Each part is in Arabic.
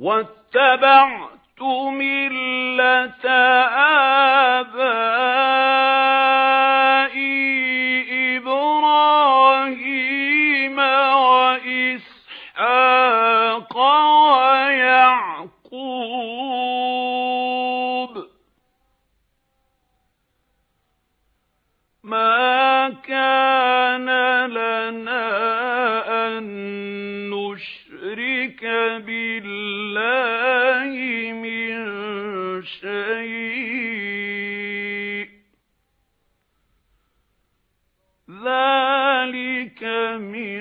واتبعت مِلَّةَ آبَائِي إِبْرَاهِيمَ وَإِسْحَاقَ وَيَعْقُوبَ. مَا كَانَ شَيْءٍ. ذَلِكَ مِن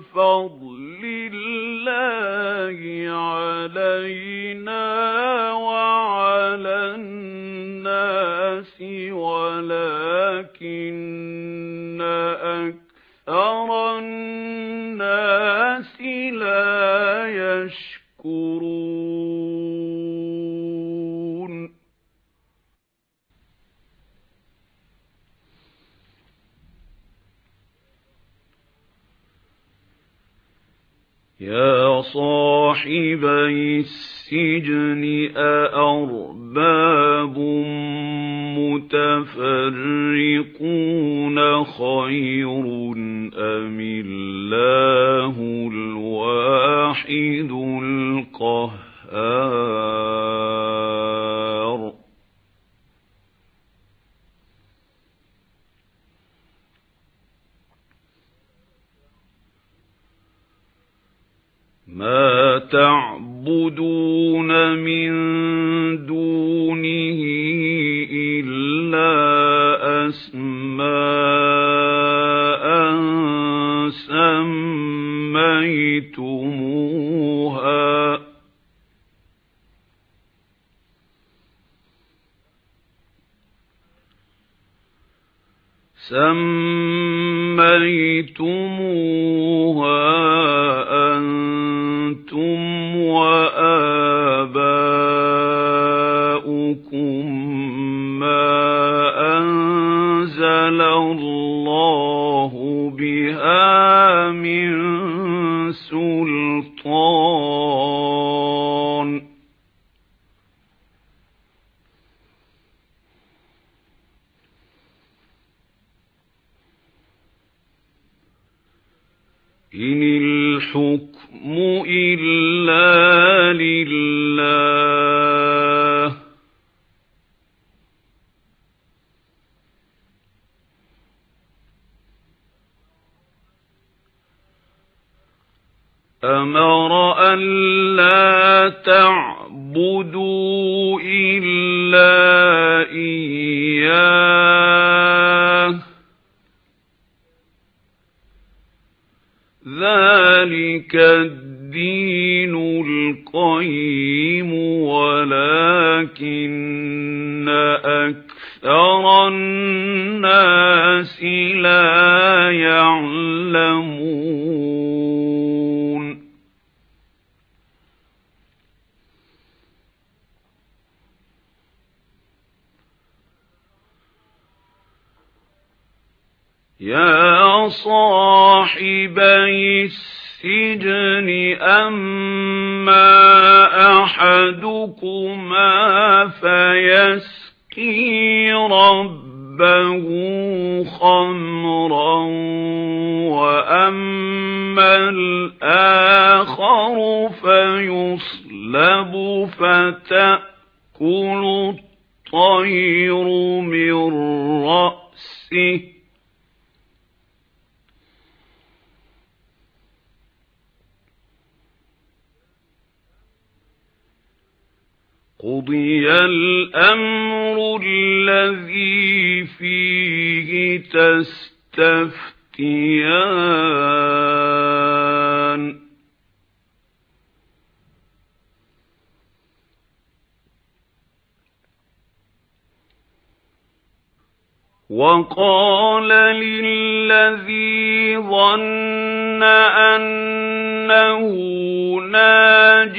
فَضْلِ اللَّهِ عَلَيْنَا. يَا صَاحِبَيِ السِّجْنِ أَأَرْبَابٌ مُتَفَرِّقُونَ خَيْرٌ أَمِ اللَّهُ؟ تَعْبُدُونَ مِن دُونِهِ إِلَّا أَسْمَاءً سَمَّيْتُمُوهَا. سَمَّيْتُمُوهَا. إِنِ الْحُكْمُ إِلَّا لِلَّهِ. أَمَرَ أَن لَّا تَعْبُدُوا إِلَّا إِيَّاهُ. ذَلِكَ الدِّينُ الْقَيِّمُ وَلَكِنَّ أَكْثَرَ النَّاسِ لَا يَعْلَمُونَ يَا صَاحِبَيِ السِّجْنِ أَمَّا أَحَدُكُمَا فَيَسْقِي رَبَّهُ خَمْرًا وَأَمَّا الْآخَرُ فَيُصْلَبُ فَتَأْكُلُ الطَّيْرُ مِنْ رَأْسِهِ قُضِيَ الْأَمْرُ الَّذِي فِيهِ تَسْتَفْتِيَانِ وَقَالَ لِلَّذِي ظَنَّ أَنَّهُ نَاجٍ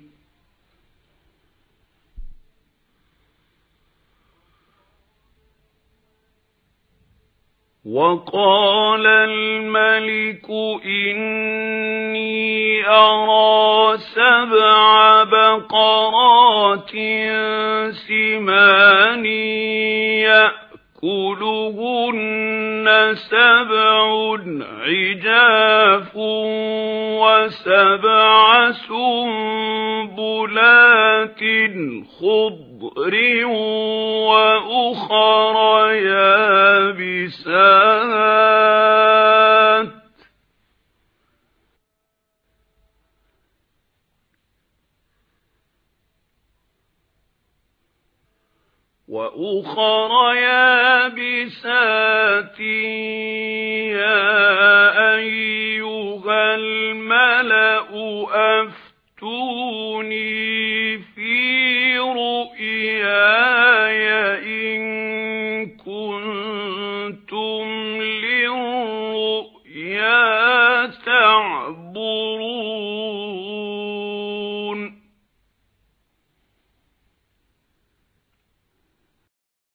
وَقَالَ الْمَلِكُ إِنِّي أَرَى سَبْعَ بَقَرَاتٍ سِمَانٍ يَأْكُلُهُنَّ سَبْعٌ عِجَافٌ وَسَبْعَ سُنبُلَاتٍ خُضْرٍ وَأُخَرَ يَابِسَاتٍ. وَأُخَرَ يَابِسَاتٍ يَا أَيُّهَا لَكُمْ